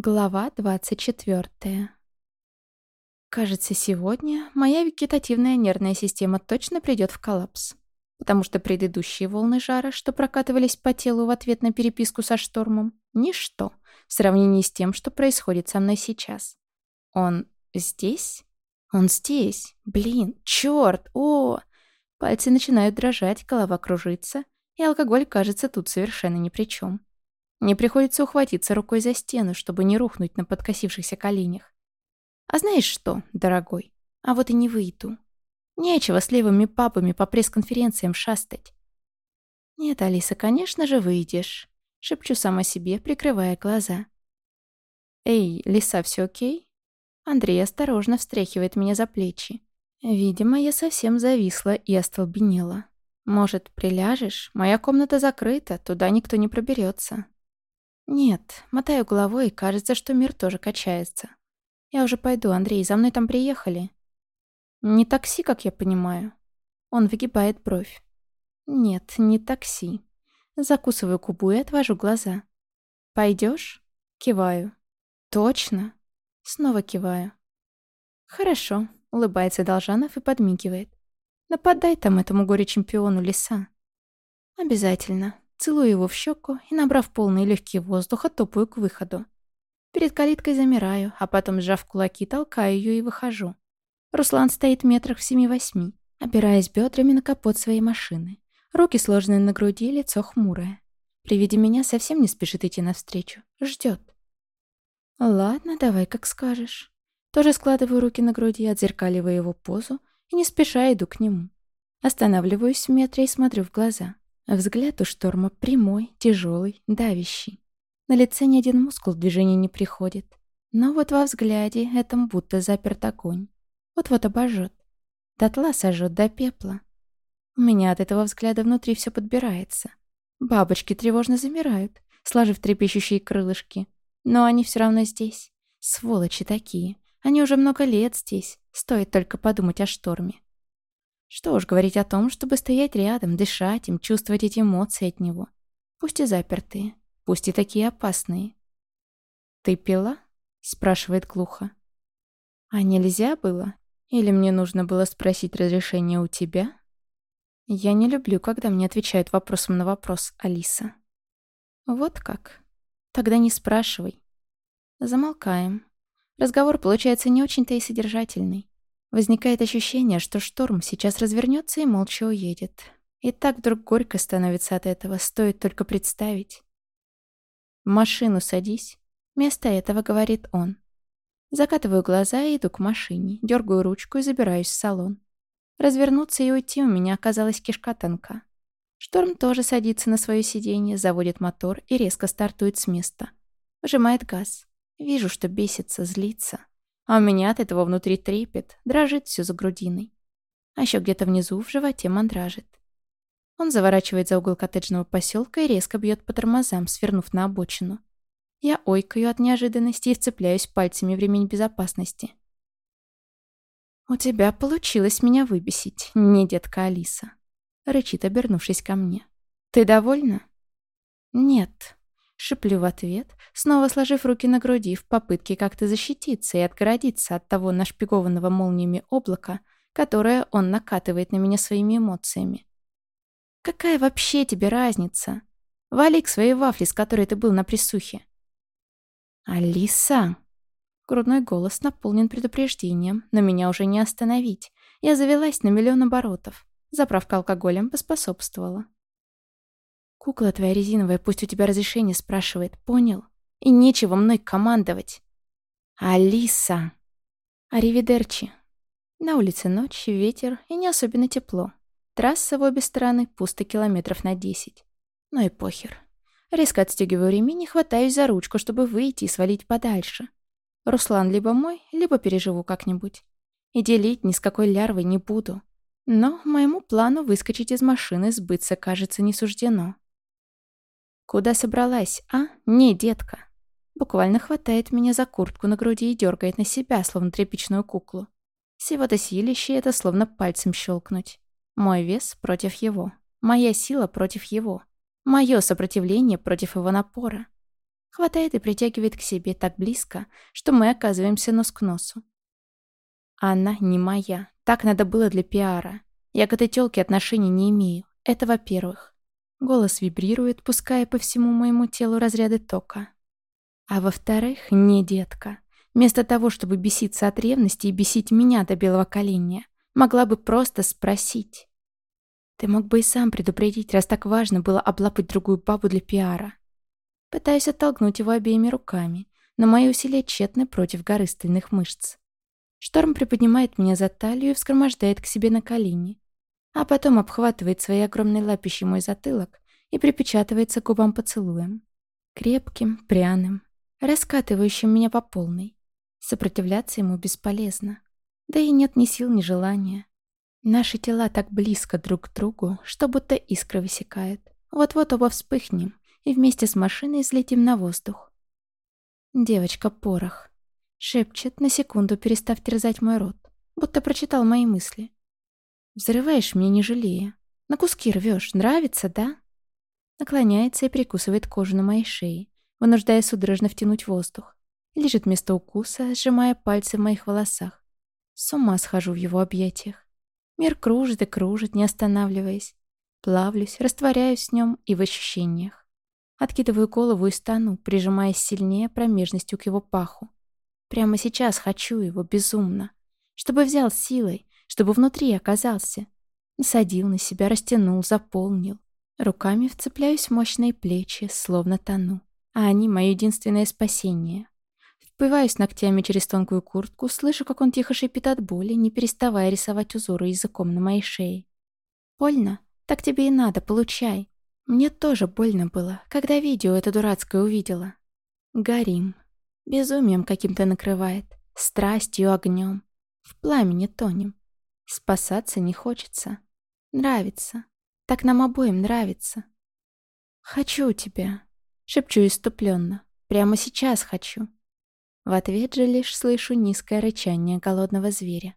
Глава 24. Кажется, сегодня моя вегетативная нервная система точно придет в коллапс. Потому что предыдущие волны жара, что прокатывались по телу в ответ на переписку со штормом, ничто в сравнении с тем, что происходит со мной сейчас. Он здесь? Он здесь. Блин, черт, о! Пальцы начинают дрожать, голова кружится, и алкоголь кажется тут совершенно ни при чем. Мне приходится ухватиться рукой за стену, чтобы не рухнуть на подкосившихся коленях. А знаешь что, дорогой, а вот и не выйду. Нечего с левыми папами по пресс-конференциям шастать. Нет, Алиса, конечно же, выйдешь. Шепчу сама себе, прикрывая глаза. Эй, Лиса, все окей? Андрей осторожно встряхивает меня за плечи. Видимо, я совсем зависла и остолбенела. Может, приляжешь? Моя комната закрыта, туда никто не проберется. Нет, мотаю головой, и кажется, что мир тоже качается. Я уже пойду, Андрей, за мной там приехали. Не такси, как я понимаю. Он выгибает бровь. Нет, не такси. Закусываю губу и отвожу глаза. Пойдешь? Киваю. Точно? Снова киваю. Хорошо, улыбается Должанов и подмигивает. Нападай там этому горе-чемпиону леса. Обязательно. Целую его в щеку и, набрав полные легкие воздуха, топаю к выходу. Перед калиткой замираю, а потом, сжав кулаки, толкаю ее и выхожу. Руслан стоит метрах в семи-восьми, опираясь бедрами на капот своей машины. Руки сложены на груди, лицо хмурое. При виде меня совсем не спешит идти навстречу. Ждет. Ладно, давай, как скажешь. Тоже складываю руки на груди, отзеркаливаю его позу и не спеша иду к нему. Останавливаюсь в метре и смотрю в глаза. Взгляд у шторма прямой, тяжелый, давящий. На лице ни один мускул в движение не приходит. Но вот во взгляде этом будто заперт огонь. Вот-вот обожжет. Дотла сожжет до пепла. У меня от этого взгляда внутри все подбирается. Бабочки тревожно замирают, сложив трепещущие крылышки. Но они все равно здесь. Сволочи такие. Они уже много лет здесь. Стоит только подумать о шторме. Что уж говорить о том, чтобы стоять рядом, дышать им, чувствовать эти эмоции от него. Пусть и запертые, пусть и такие опасные. «Ты пила?» — спрашивает глухо. «А нельзя было? Или мне нужно было спросить разрешение у тебя?» Я не люблю, когда мне отвечают вопросом на вопрос, Алиса. Вот как? Тогда не спрашивай. Замолкаем. Разговор получается не очень-то и содержательный. Возникает ощущение, что шторм сейчас развернется и молча уедет. И так вдруг горько становится от этого, стоит только представить. «В машину садись», — вместо этого говорит он. Закатываю глаза и иду к машине, дергаю ручку и забираюсь в салон. Развернуться и уйти у меня оказалась кишка тонка. Шторм тоже садится на свое сиденье, заводит мотор и резко стартует с места. Выжимает газ. Вижу, что бесится, злится. А у меня от этого внутри трепет, дрожит все за грудиной. А еще где-то внизу в животе мандражит. Он заворачивает за угол коттеджного поселка и резко бьет по тормозам, свернув на обочину. Я ойкаю от неожиданности и вцепляюсь пальцами в ремень безопасности. «У тебя получилось меня выбесить, не детка Алиса», — рычит, обернувшись ко мне. «Ты довольна?» «Нет», Шиплю в ответ, снова сложив руки на груди в попытке как-то защититься и отгородиться от того нашпигованного молниями облака, которое он накатывает на меня своими эмоциями. «Какая вообще тебе разница? Вали к своей вафле, с которой ты был на присухе». «Алиса!» Грудной голос наполнен предупреждением, но меня уже не остановить. Я завелась на миллион оборотов. Заправка алкоголем поспособствовала. Кукла твоя резиновая, пусть у тебя разрешение спрашивает, понял? И нечего мной командовать. Алиса. Аривидерчи. На улице ночь, ветер и не особенно тепло. Трасса в обе стороны пусто километров на десять. Ну и похер. Резко отстегиваю ремень и хватаюсь за ручку, чтобы выйти и свалить подальше. Руслан либо мой, либо переживу как-нибудь. И делить ни с какой лярвой не буду. Но моему плану выскочить из машины сбыться, кажется, не суждено. «Куда собралась, а? Не, детка!» Буквально хватает меня за куртку на груди и дергает на себя, словно тряпичную куклу. Всего-то силище это словно пальцем щелкнуть. Мой вес против его. Моя сила против его. Мое сопротивление против его напора. Хватает и притягивает к себе так близко, что мы оказываемся нос к носу. Она не моя. Так надо было для пиара. Я к этой тёлке отношений не имею. Это во-первых. Голос вибрирует, пуская по всему моему телу разряды тока. А во-вторых, не детка. Вместо того, чтобы беситься от ревности и бесить меня до белого коленя, могла бы просто спросить. Ты мог бы и сам предупредить, раз так важно было облапать другую бабу для пиара. Пытаюсь оттолкнуть его обеими руками, но мои усилия тщетны против горы стальных мышц. Шторм приподнимает меня за талию и вскромождает к себе на колени, а потом обхватывает своей огромной лапищей мой затылок и припечатывается губам поцелуем. Крепким, пряным, раскатывающим меня по полной. Сопротивляться ему бесполезно. Да и нет ни сил, ни желания. Наши тела так близко друг к другу, что будто искра высекает. Вот-вот оба вспыхнем и вместе с машиной взлетим на воздух. Девочка-порох. Шепчет, на секунду перестав терзать мой рот, будто прочитал мои мысли. Взрываешь мне не жалея. На куски рвешь. Нравится, да? Наклоняется и прикусывает кожу на моей шее, вынуждая судорожно втянуть воздух. Лежит вместо укуса, сжимая пальцы в моих волосах. С ума схожу в его объятиях. Мир кружит и кружит, не останавливаясь. Плавлюсь, растворяюсь в нем и в ощущениях. Откидываю голову и стану, прижимаясь сильнее промежностью к его паху. Прямо сейчас хочу его безумно. Чтобы взял силой, чтобы внутри оказался. Насадил на себя, растянул, заполнил. Руками вцепляюсь в мощные плечи, словно тону. А они — мое единственное спасение. Впиваюсь ногтями через тонкую куртку, слышу, как он тихо шипит от боли, не переставая рисовать узоры языком на моей шее. «Больно? Так тебе и надо, получай». Мне тоже больно было, когда видео это дурацкое увидела. Горим. Безумием каким-то накрывает, страстью, огнем. В пламени тонем. Спасаться не хочется. Нравится. Так нам обоим нравится. «Хочу тебя», — шепчу иступленно. «Прямо сейчас хочу». В ответ же лишь слышу низкое рычание голодного зверя.